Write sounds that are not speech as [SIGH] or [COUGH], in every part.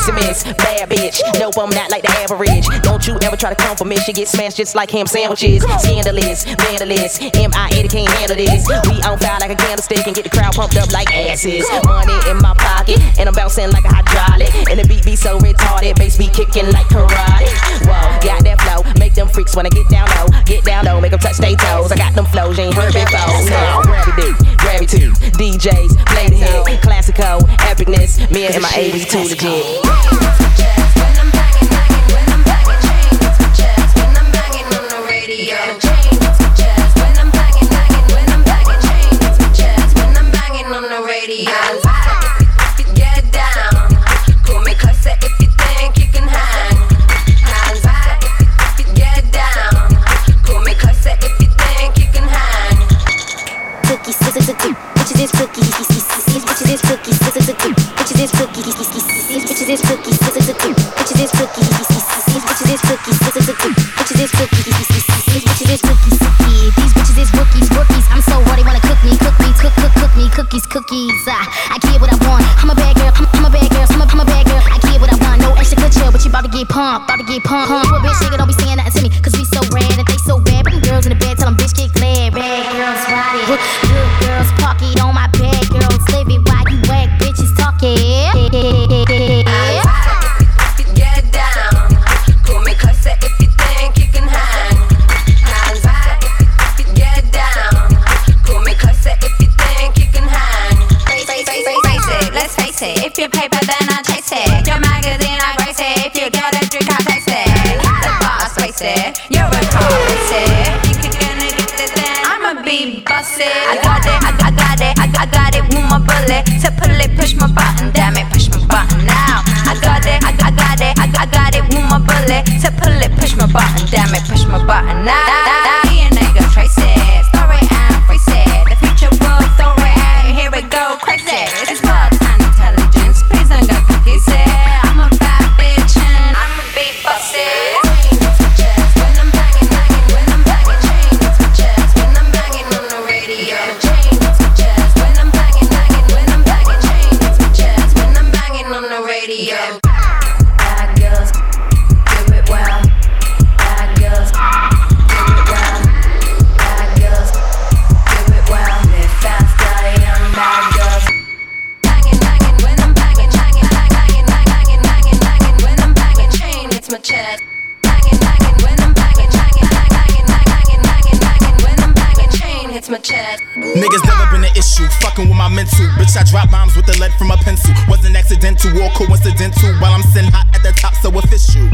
Okay, they call me Missy Miss, bad bitch. No, I'm not like the average. Don't you ever try to come for me, she get smashed just like ham sandwiches. Scandalous, vandalous, M.I.A. can't handle this. We on fire like a candlestick and get the crowd pumped up like asses. Money in my pocket, and I'm bouncing like a hydraulic. And the beat be so retarded, bass be kicking like karate. Whoa, got that flow, make them freaks wanna get down low, get down low, make them touch their toes. I got them flows, you ain't heard before. Now, grab it dick, grab it too. DJs, play the hit, classical, epicness. Me and my 80s too legit. Yeah. It. It. If you paper, then I chase it. Your magazine, I grace it. If you get a drink, I taste it. The boss, face it. You're a car, face it. You can gonna get it then. I'ma be busted. I got it, I, I got it, I, I got it with my bullet. To pull it, push my button, damn it, push my button now. I got it, I, I got it, I, I got it with my bullet. To pull it, push my button, damn it, push my button now. Niggas never been an issue, fucking with my mental. Bitch, I drop bombs with the lead from a pencil. Wasn't accidental or coincidental. While I'm sitting hot at the top, so official.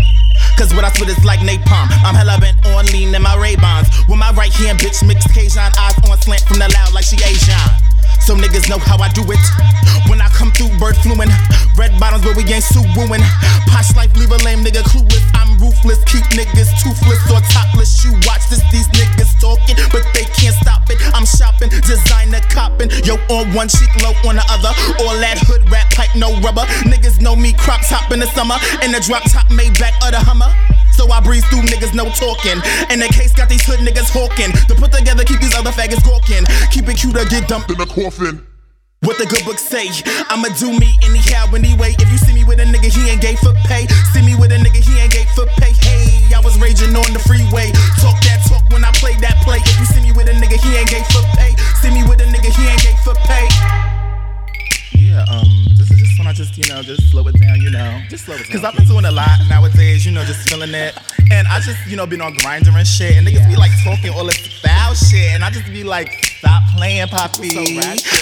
Cause what I spit is like napalm. I'm hella bent on lean in my Ray-Bans. With my right hand, bitch, mixed Cajun eyes on slant from the loud like she Asian. So niggas know how I do it. When I come through, bird fluent. Red bottoms, but we ain't suing. Posh life, leave a lame nigga clueless. I'm ruthless, keep niggas toothless or topless. You watch this, these niggas talking, but they can't stop it. I'm shopping, designer copping. Yo, on one cheek, low on the other. All that hood rap pipe, no rubber. Niggas know me, crop top in the summer. In the drop top, made back of the Hummer. So I breeze through niggas, no talking. And the case got these hood niggas hawking. To put together, keep these other faggots gawking. Keep it cute or get dumped in the coffin. What the good book say? I'ma do me anyhow, anyway. If you see me with a nigga, he ain't gay for pay. See me with a nigga, he ain't gay for pay. Hey, I was raging on the freeway. Talk that talk when I play that play. If you see me with a nigga, he ain't gay for pay. See me with a nigga, he ain't gay for pay. Yeah, um, this is just when I just, you know, just slow it down, you know. Just slow it down. Cause I've been doing a lot nowadays, you know, just feeling it. And I just, you know, been on Grindr and shit. And niggas be like talking all this foul shit. And I just be like, stop playing, Poppy.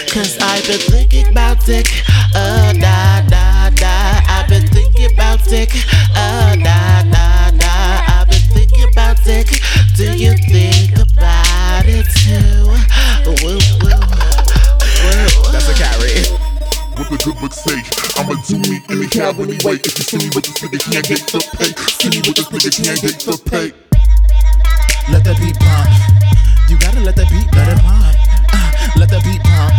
Cause I've been thinking about dick, uh, da, da, da. I've been thinking about dick, uh, da, da, da. I've been thinking about dick. Do you think about it too? Woo, woo, woo. That's a carry. What the good book say? I'ma do me anyhow anyway. If you see me with this nigga, he ain't gay for pay. See me with this nigga, he ain't gay for pay. Let the beat pump. You gotta let the beat let it pump. Let the beat pump.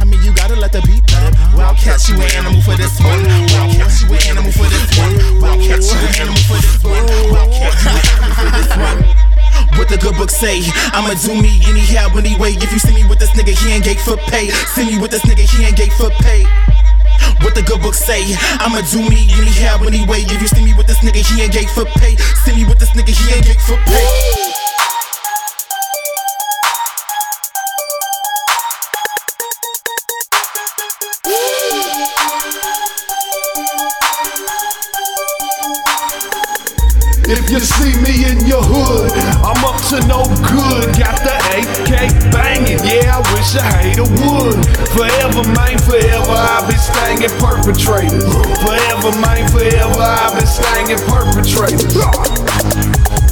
I mean, you gotta let the beat pump. Well, catch you an animal for this one. I'll catch you an animal for this one. I'll catch you an animal for this one. I'll catch you an animal for this one. What the good book say? I'ma do me anyhow, anyway. If you see me with this nigga, he ain't gay for pay. See me with this nigga, he ain't gay for pay. What the good book say? I'ma do me anyhow, anyway. If you see me with this nigga, he ain't gate for pay. See me with this nigga, he ain't gate for pay. If you see me in your hood, I'm up to no good. Got the AK banging, yeah, I wish a would. Forever, man, forever, I've been stanging perpetrators. Forever, man, forever, I've been stanging perpetrators.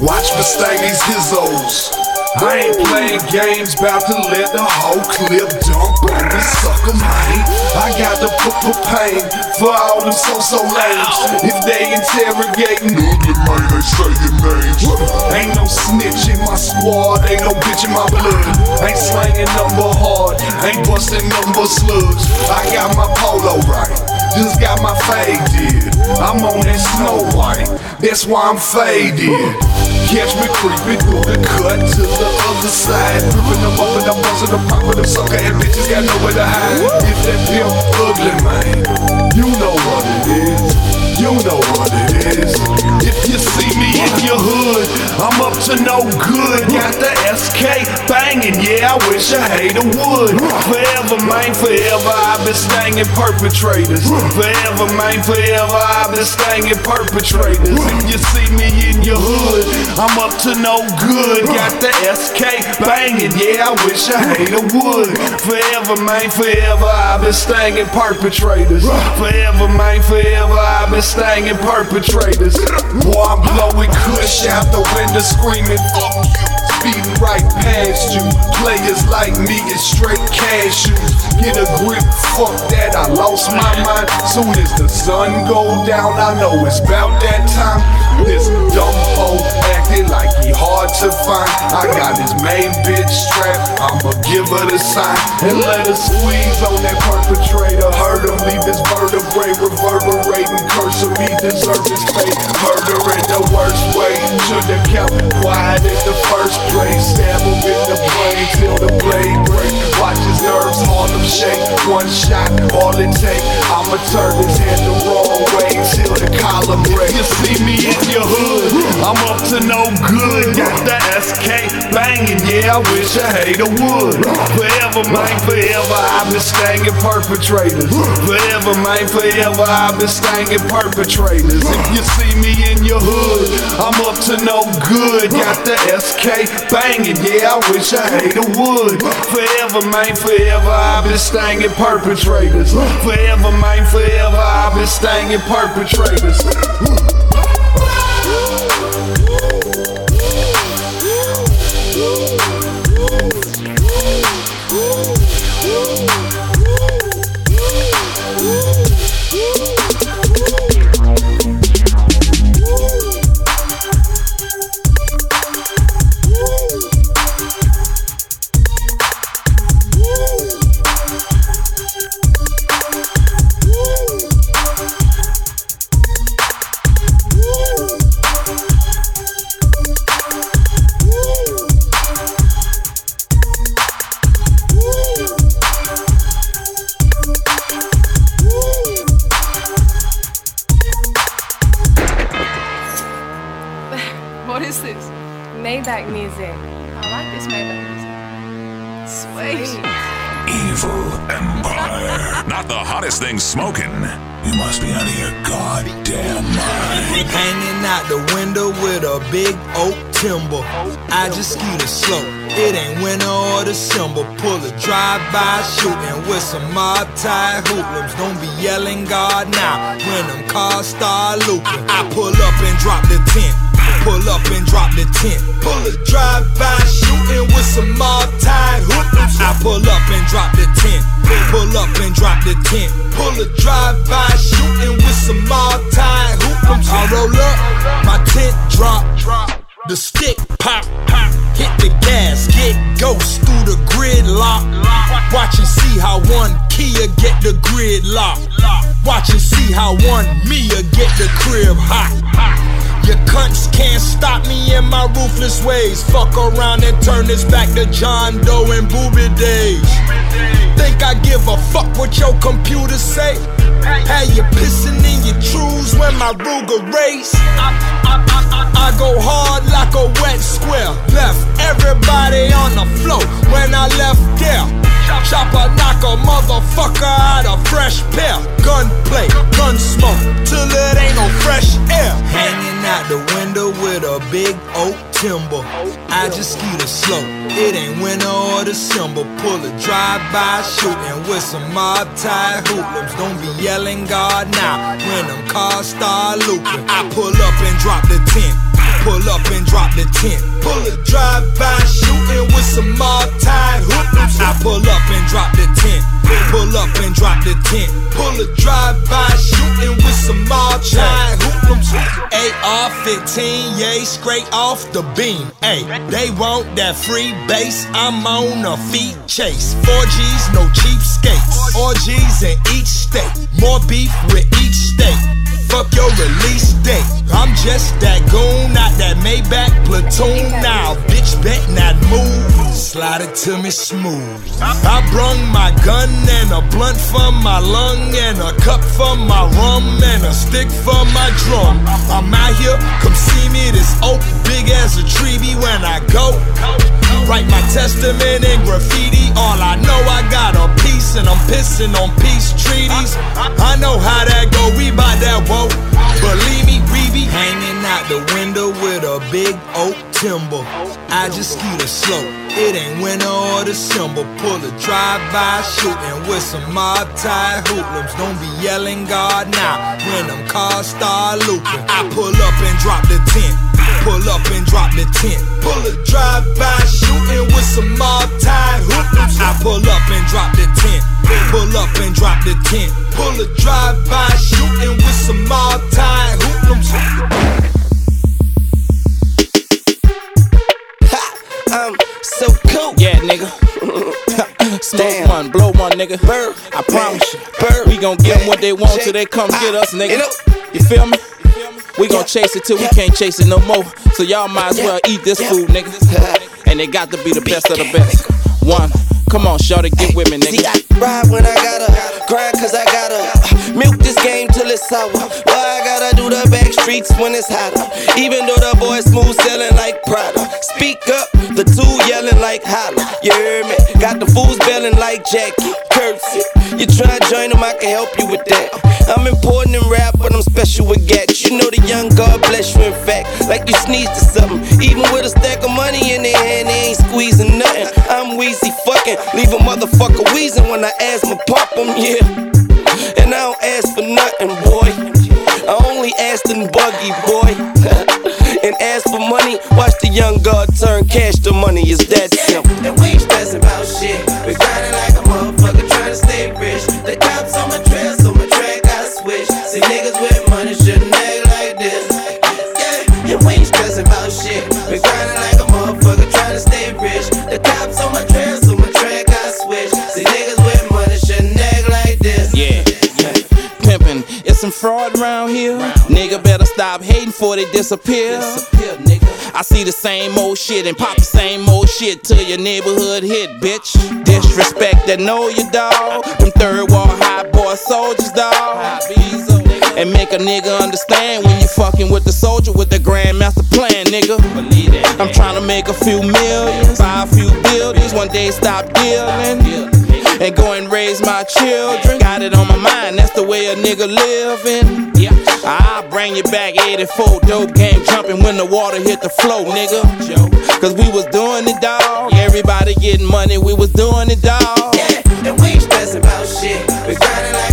Watch for stangies, hizzos. I ain't playing games, bout to let the whole clip dump on me, sucker, man. I got the p pain for all them so-so lames. If they interrogating, ugly man, they say your names. Ain't no snitch in my squad, ain't no bitch in my blood. Ain't slanging number hard, ain't busting number slugs. I got my polo right, just got my fade did. I'm on that Snow White, that's why I'm faded. Catch me creeping through the cut to the other side. Ripping them up and I'm busting them, popping them sucker and bitches got nowhere to hide. If that pimp ugly, man, you know what it is. You know what it is. If you see me in your hood, I'm up to no good. Got the SK banging, yeah, I wish a hater would. Forever, man, forever, I've been stanging perpetrators. Forever, man, forever, I've been stanging perpetrators. If you see me in your hood, I'm up to no good. Got the SK banging, yeah, I wish a hater would. Forever, man, forever, I've been stanging perpetrators. Forever, man, forever, I've been stanging perpetrators. Boy, I'm blowing kush out the window, screaming, fuck you. Speeding right past you. Players like me get straight cashews. Get a grip, fuck that, I lost my mind. Soon as the sun go down, I know it's about that time. This dumb hoe acting like he hard to find. I got his main bitch strapped, I'ma give her the sign and let her squeeze on that perpetrator. Hurt him, leave his vertebrae reverberating. Curse him, he deserve his fate. Murder in the worst way. Should've kept quiet in the first place. Stab him in the brain till the blade break. Watch his nerves, Harlem shake. One shot, all it take. I'ma turn his head the wrong way till the column break. You see me in your hood, I'm up to no good. Got the SK banging, yeah, I wish I hate a would. Forever, man, forever, I've been stanging perpetrators. Forever, man, forever, I've been stanging perpetrators. If you see me in your hood, I'm up to no good. Got the SK banging, yeah, I wish I had a would. Forever, man, forever, I've been stanging perpetrators. Forever, man, forever, I've been stanging perpetrators. Drive-by shooting with some mob tie hoodlums. Don't be yelling God now when them cars start looping. I pull up and drop the tent. Pull up and drop the tent. Pull a drive-by shooting with some mob tie hoodlums. I pull up and drop the tent. Pull up and drop the tent. Pull a drive-by shooting with some mob tie hoodlums. I roll up, my tent drop. The stick pop, pop, hit the gas, get ghost through the gridlock. Watch and see how one Kia get the gridlock. Watch and see how one Mia get the crib hot. Your cunts can't stop me in my ruthless ways. Fuck around and turn this back to John Doe and Booby days. Think I give a fuck what your computer say? Had you pissing in your trues when my Ruger race. I, I, I, I go hard like a wet square. Left everybody on the floor when I left there. Chopper knock a motherfucker out of fresh pair. Gunplay, gun smoke, till it ain't no fresh oak timber. I just ski the slope. It ain't winter or December. Pull a drive-by shooting with some mob tie hoodlums. Don't be yelling God now when them cars start looping. I pull up and drop the tent. Pull up and drop the tent. Pull a drive-by shooting with some mob tied hoodlums. I pull up and drop the tent. Pull up and drop the tent. Pull a drive-by shooting with some mob tied hoodlums. AR-15, yay, straight off the beam. Hey, they want that free base. I'm on a feet chase. 4Gs, no cheap skates. Orgies in each state. More beef with each state. Fuck your release date. I'm just that goon, not that Maybach platoon. Now, bitch, bet not move. Slide it to me smooth. I brung my gun and a blunt for my lung and a cup for my rum and a stick for my drum. I'm out here, come see me. This oak big as a tree be when I go. Write my testament in graffiti. All I and I'm pissing on peace treaties. I know how that go. We bout that woke. Believe me, we be hanging out the window with a big oak timber. I just ski the slope. It ain't winter or December. Pull a drive-by shooting with some mob tie hoodlums. Don't be yelling God now when them cars start looping. I pull up and drop the tent. Pull up and drop the tent. Pull a drive-by shooting with some mob tied hoodlums. I pull up and drop the tent. Pull up and drop the tent. Pull a drive-by shooting with some mob tied hoodlums. I'm so cool. Yeah, nigga. [LAUGHS] Smoke one, blow one, nigga. Bird, I promise you. Bird, We gon' give them what they want till they come get us, nigga. You feel me? We gon' chase it till we can't chase it no more. So y'all might as well eat this food, nigga. And they got to be the best of the best. One, come on, shorty, get with me, See, nigga. I ride when I gotta, grind cause I gotta uh, milk this game it's sour. Why I gotta do the back streets when it's hotter? Even though the boy smooth selling like Prada. Speak up, the two yelling like holla. You hear me? Got the fools belling like Jackie. Curtsy. You try to join them, I can help you with that. I'm important in rap, but I'm special with gats. You know the young God bless you, in fact. Like you sneezed or something. Even with a stack of money in their hand, they ain't squeezing nothing. I'm wheezy fucking. Leave a motherfucker wheezing when I asthma pump them, yeah. I don't ask for nothing, boy. I only ask in buggy, boy. [LAUGHS] and ask for money, watch the young God turn cash to money. It's that simple. Fraud around here. Nigga better stop hating before they disappear. I see the same old shit and pop the same old shit till your neighborhood hit, bitch. Disrespect that know you, dawg. Them third wall high boy soldiers, dawg. And make a nigga understand when you fucking with the soldier with the grandmaster plan, nigga. I'm trying to make a few millions, buy a few buildings, one day stop dealing and go and raise my children. Got it on my mind, that's the way a nigga living. Yeah, I'll bring you back 84 dope game jumping when the water hit the flow, nigga. Cause we was doing it, dawg. Everybody getting money, we was doing it, dawg. Yeah, and we ain't stressing about shit. We grinding like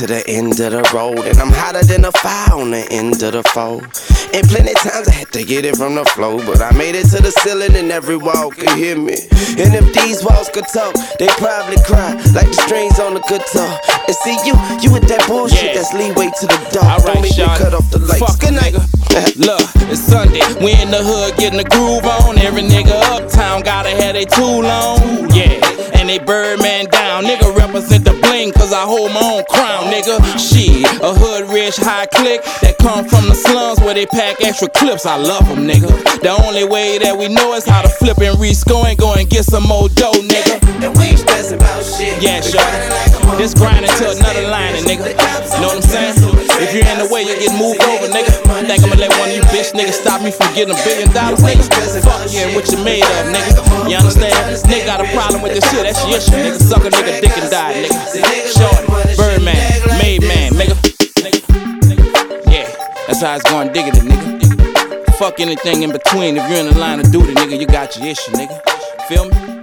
to the end of the road, and I'm hotter than a fire on the end of the foe. And plenty times I had to get it from the flow, but I made it to the ceiling, and every wall could hear me. And if these walls could talk, they probably cry like the strings on the guitar. And see you, you with that bullshit Yeah. that's leeway to the dark. Alright, Don't make me cut off the lights. Fuck Good night. nigga. Look, it's Sunday. We in the hood getting the groove on. Every nigga uptown gotta have they tool on. Yeah, and they Birdman down. Nigga represent the bling, cause I hold my own crown, nigga. Shit, a hood rich high click that come from the slums where they pack extra clips. I love them, nigga. The only way that we know is how to flip and rescore and go and get some more dough, nigga. And we ain't about shit. Yeah, sure. This grinding to another line, nigga. Know what I'm saying? If you're in the way, you get moved over, nigga. Think I'ma let one of you bitch niggas stop me from getting a billion dollars, nigga? Fuck yeah, what you made of, nigga. You understand? Nigga got a problem with this shit, that's your issue, nigga. Suck a nigga dick and die, nigga. Shorty, Birdman, made man, nigga. Yeah, that's how it's going, digging it, nigga. Fuck anything in between. If you're in the line of duty, nigga, you got your issue, nigga. Feel me?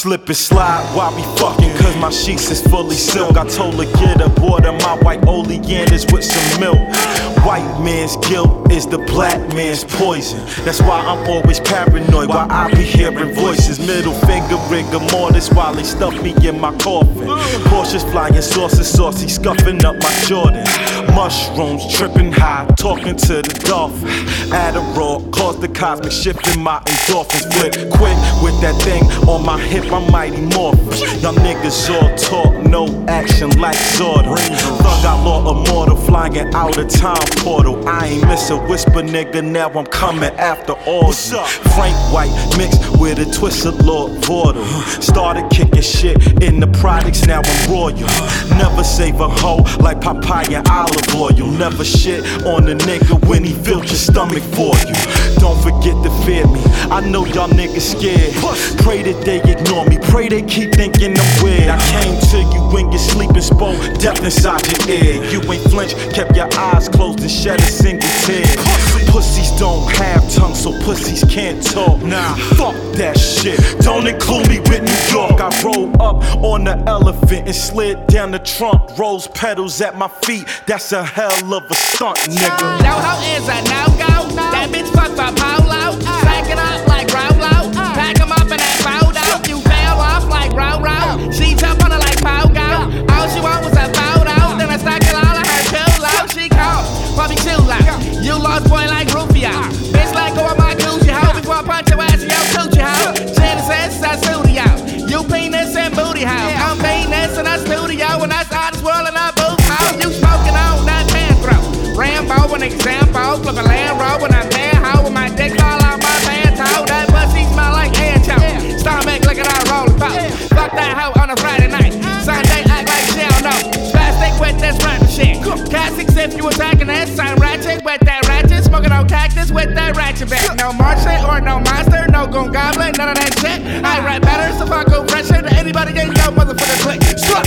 Slip and slide while we fucking, cause my sheets is fully silk. I told her, get aboard of my white oleanders with some milk. White man's guilt is the black man's poison. That's why I'm always paranoid why I be hearing voices. Middle finger rigor mortis while they stuff me in my coffin. Cautious flying sauces, saucy, scuffing up my Jordan. Mushrooms tripping high, talking to the dolphin. Adderall caused the cosmic shift in my endorphins. Flip quick with that thing on my hip, I'm mighty morphin. Y'all niggas all talk, no action like Zordon. Thug outlaw immortal, flying out of time portal. I ain't miss a whisper, nigga. Now I'm coming after all. you. Frank White mixed with a twist of Lord Vordal. Started kicking shit in the products, now I'm royal. Never save a hoe like papaya olive. oil. Never shit on a nigga when he filled your stomach for you. Don't forget to fear me. I know y'all niggas scared. Pray that they ignore me. Pray they keep thinking I'm weird. I came to you when you're sleeping, spoke death inside your ear. You ain't flinch, kept your eyes closed and shed a single tear. Pussies don't have tongues, so pussies can't talk. Nah, fuck that shit. Don't include me with New York. I rolled up on the elephant and slid down the trunk. Rose petals at my feet. That's a hell of a stunt, nigga. No hoe is a go. That bitch fuck my polo. Stack it up like Rolo. Pack 'em up in that photo. You fell off like Roro. She jump on it like Pogo. All she want was a lost boy like Rufio. Bitch like go on my Gucci hoe before I punch your ass in your coochie hoe. Genesis, that studio. You penis and booty hoe. I'm penis in a studio and that's out this world and I boot hoe. You smoking on that pan throat. Rambo, an example. Flip a Land Rover and I'm there hoe with my dick all out my pants hoe. That pussy smell like ancho. Stomach looking at rolling pop. Fuck that hoe on a Friday night. Sunday act like she don't know. Spastic with this random shit. Cassics if you attacking that sign ratchet with that on with that ratchet back. No Martian or no monster, no goon goblin, none of that shit. I rap better, so fuck go fresher than anybody ain't no motherfucker click. Struck.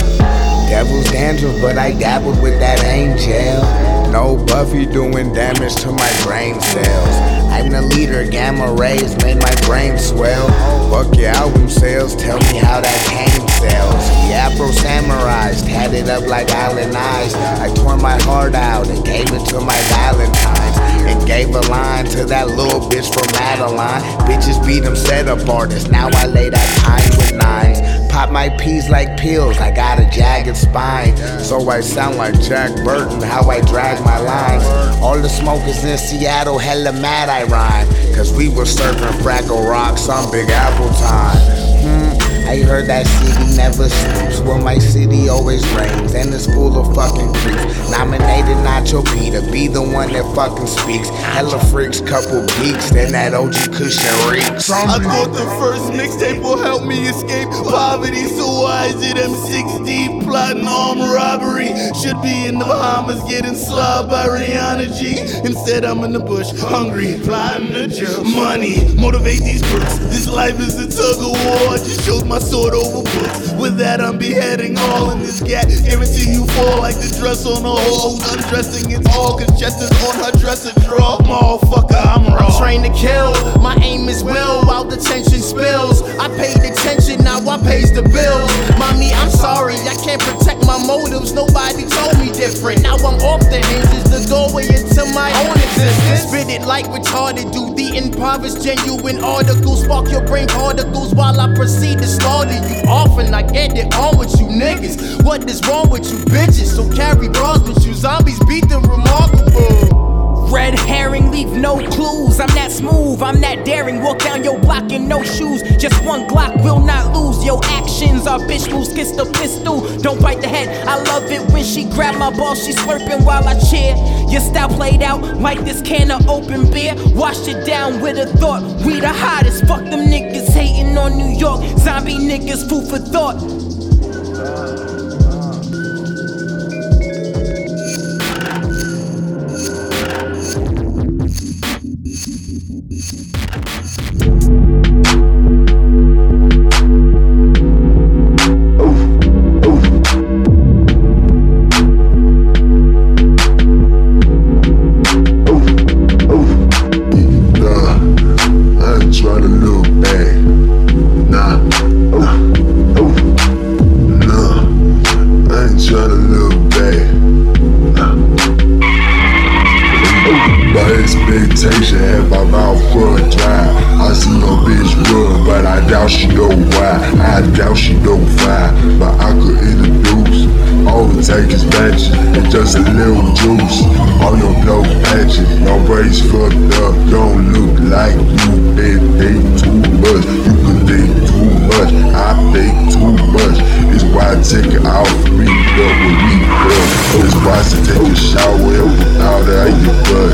Devil's dandruff, but I dabbled with that angel. No Buffy doing damage to my brain cells. I'm the leader, gamma rays made my brain swell. Fuck your album sales, tell me how that came sales. The Afro Samurais, tatted up like island eyes. I tore my heart out and gave it to my Valentine's. And gave a line to that little bitch from Madeline. Bitches beat them setup artists, now I lay that pine with nines. Pop my peas like pills, I got a jagged spine. So I sound like Jack Burton, how I drag my lines. All the smokers in Seattle, hella mad I rhyme. Cause we were serving Fraggle Rocks on Big Apple time. I heard that city never sleeps. Well, my city always rains, and it's full of fucking creeps. Nominated Nacho P to be the one that fucking speaks. Hella freaks, couple geeks, then that OG cushion reeks. I thought the first mixtape will help me escape poverty, so why is it M6 deep plotting armed robbery? Should be in the Bahamas getting slobbed by Rihanna G. Instead, I'm in the bush, hungry, plotting to jump. Money, motivate these crooks. This life is a tug of war. I just chose my sword over books. With that, I'm beheading all in this gap. Guarantee you fall like the dress on a. Who's undressing it's all, cause Chester's on her dresser draw. Motherfucker, I'm raw. Trained to kill. My aim is will while the tension spills. I paid attention, now I pays the bills. Mommy, I'm sorry, I can't protect my motives. Nobody told me different. Now I'm off the hinges, the doorway into my own existence. Spit it like retarded, do the improvised genuine articles. Spark your brain particles while I proceed to slaughter you off. And I get it on with you niggas. What is wrong with you bitches? So carry bras with you zombies, beat them remarkable. Red herring, leave no clues. I'm that smooth, I'm that daring. Walk down your block in no shoes. Just one Glock will not lose. Your actions are bitch moves, kiss the pistol. Don't bite the head. I love it when she grab my ball, she slurping while I cheer. Your style played out like this can of open beer. Washed it down with a thought. We the hottest. Fuck them niggas hating on New York. Zombie niggas, food for thought. Why I take a shower without out your butt.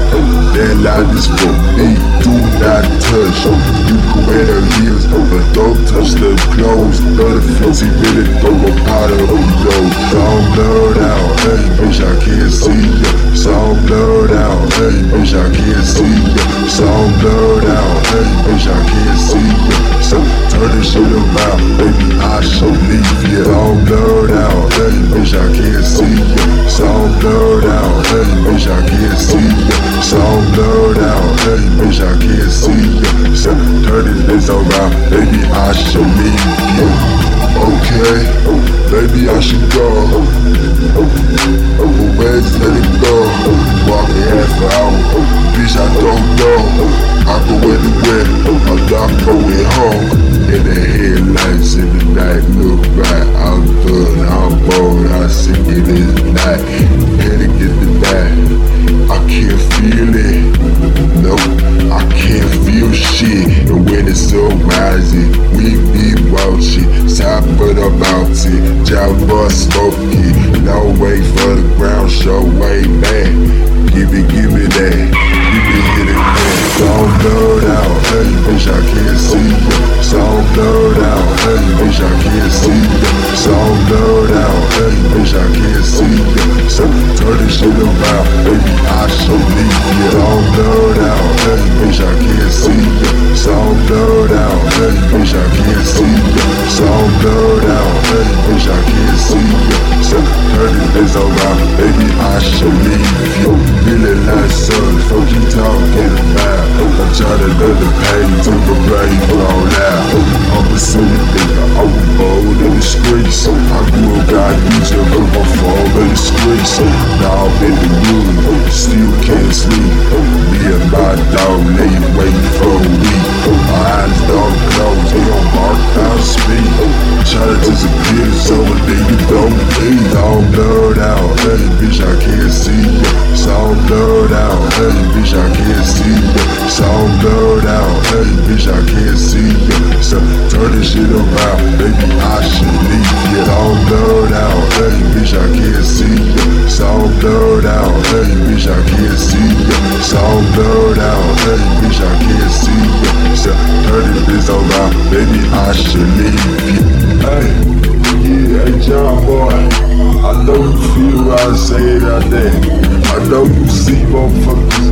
That line is for me. Do not touch. You can wear the heels, but don't touch the clothes. Other fancy really throw a pot of those. Don't blur out, hey, bitch, I can't see ya. Bitch, I can't see ya. So I'm blurred out, hey, bitch, I can't see ya. So turn this shit around, baby, I should leave ya. So I'm blurred out, hey, bitch, I can't see ya. So I'm blurred out, hey, bitch, I can't see ya. So I'm blurred out, hey, bitch, I can't see ya. So turn this around, baby, I should leave ya. Okay, baby, I should go. Open legs, let it go. Walking half an hour, bitch, I don't know. I go anywhere, I'm not going home. In the headlights in the night, look right. I'm done, I'm bored, I see it is night. Panic in the night, I can't feel it. Mountain, Java smoking. No way for the ground show, way back. To the blown out. I'm a silly nigga, I was born in the. I grew up, got used to put my fall in the. Now I'm in the room, still can't sleep. Me and my dog lay waiting for a week. My eyes don't close, they don't mark out speed. Trying to disappear so a nigga don't bleed. All blurred out, hey bitch, I can't see ya. So I'm blurred out, hey bitch, I can't see ya. So I'm blurred out, hey bitch, I can't see ya. So turn this shit around, baby, I should leave. So I'm blurred out, hey bitch, I can't see ya. So blurred out, hey bitch, I can't see ya. So blurred out, hey bitch, I can't see ya. So turn this bitch around, baby, I should leave ya. Hey, yeah, hey John boy, I know you feel what I say it out there. I know you see motherfuckers,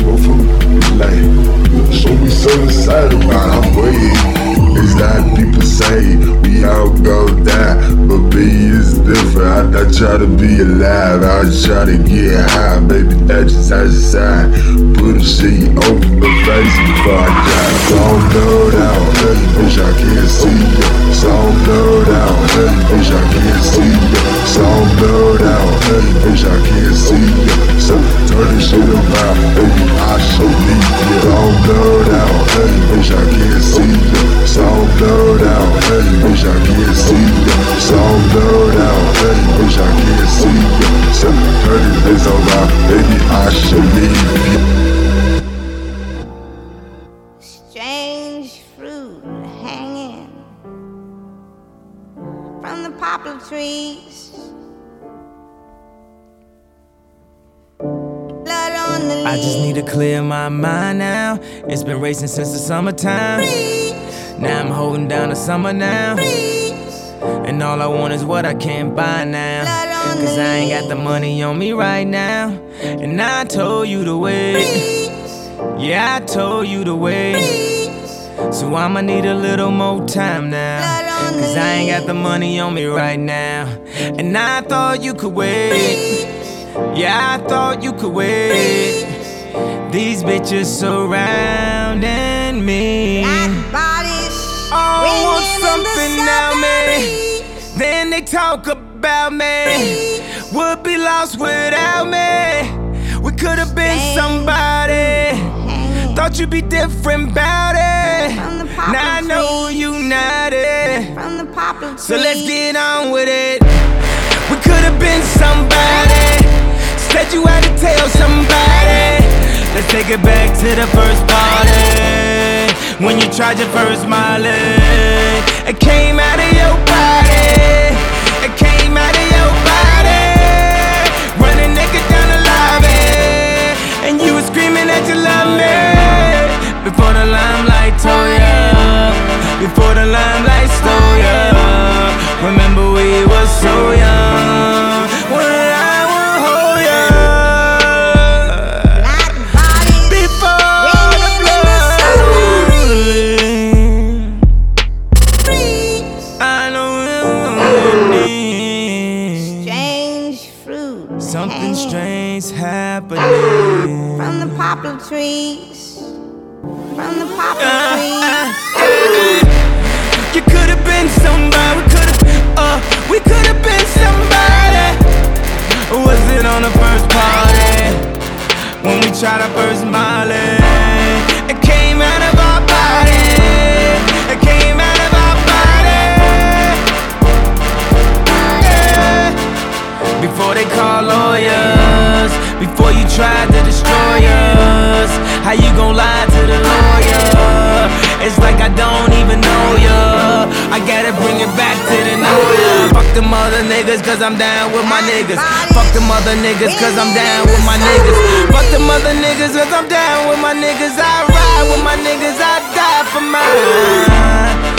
motherfuckers like, so excited about I'm waiting. It's like people say we all go die, but me is different. I, I try to be alive, I try to get high, baby. That's just outside. Put a shit over my face before I die. Blurred out, hey bitch, I can't see I'm blurred out, bitch, I can't see I'm blurred out, bitch, I can't see ya. So baby, I I'm blurred out, hey I can't see. So I'm blurred out, hey I can't see. So I'm blurred out, hey I can't see. So turn this around, baby, I. Strange fruit hanging from the poplar trees. I just need to clear my mind now. It's been racing since the summertime. Now I'm holding down the summer now. And all I want is what I can't buy now. Cause I ain't got the money on me right now. And I told you to wait. Yeah, I told you to wait. So I'ma need a little more time now. Cause I ain't got the money on me right now. And I thought you could wait. Yeah, I thought you could wait. These bitches surrounding me. I want something now, man. Then they talk about me. Would be lost without me. We could have been somebody. Thought you'd be different about it. Now I know you not it. So let's get on with it. We could have been somebody. Said you had to tell somebody. Let's take it back to the first party. When you tried your first Molly. It came out of your body. It came out of your body. Running naked down the lobby. And you were screaming that you love me. Before the limelight told ya. Before the limelight stole ya. Remember we were so young. When we tried our first It came out of our body. It came out of our body. Yeah. Before they call lawyers, before you tried to destroy us, how you gon' lie to the lawyer? It's like I don't even know ya. I gotta bring it back to the know ya. Fuck them other niggas, cause I'm down with my niggas. Fuck them other niggas, cause I'm down with my niggas. Fuck them other niggas, cause I'm down with my niggas. I ride with my niggas, I die for mine.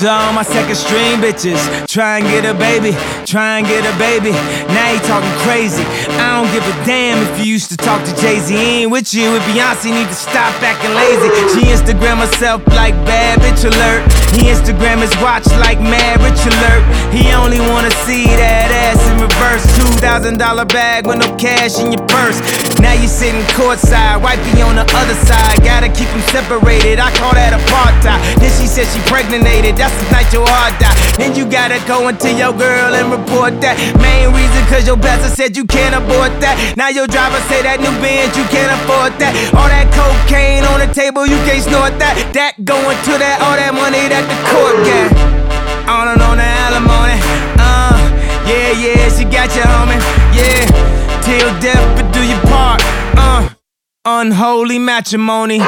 To all my second stream bitches, try and get a baby, try and get a baby. Now you talking crazy. I don't give a damn if you used to talk to Jay Z. Ain't with you, with Beyonce, need to stop acting lazy. She Instagram herself like bad bitch alert. He Instagram his watch like mad rich alert. He only wanna see that ass in reverse. Two thousand dollar bag with no cash in your purse. Now you sitting courtside, wifey on the other side. Gotta keep them separated. I call that apartheid. Then she said she pregnated. That's the night your heart died. Then you gotta go into your girl and report that. Main reason cause your pastor said you can't abort that. Now your driver say that new Benz you can't afford that. All that cocaine on the table you can't snort that. That going to that all that money that the court got. On and on the alimony. Uh, yeah, yeah, she got you, homie. Yeah, till death but do your part. Uh, unholy matrimony.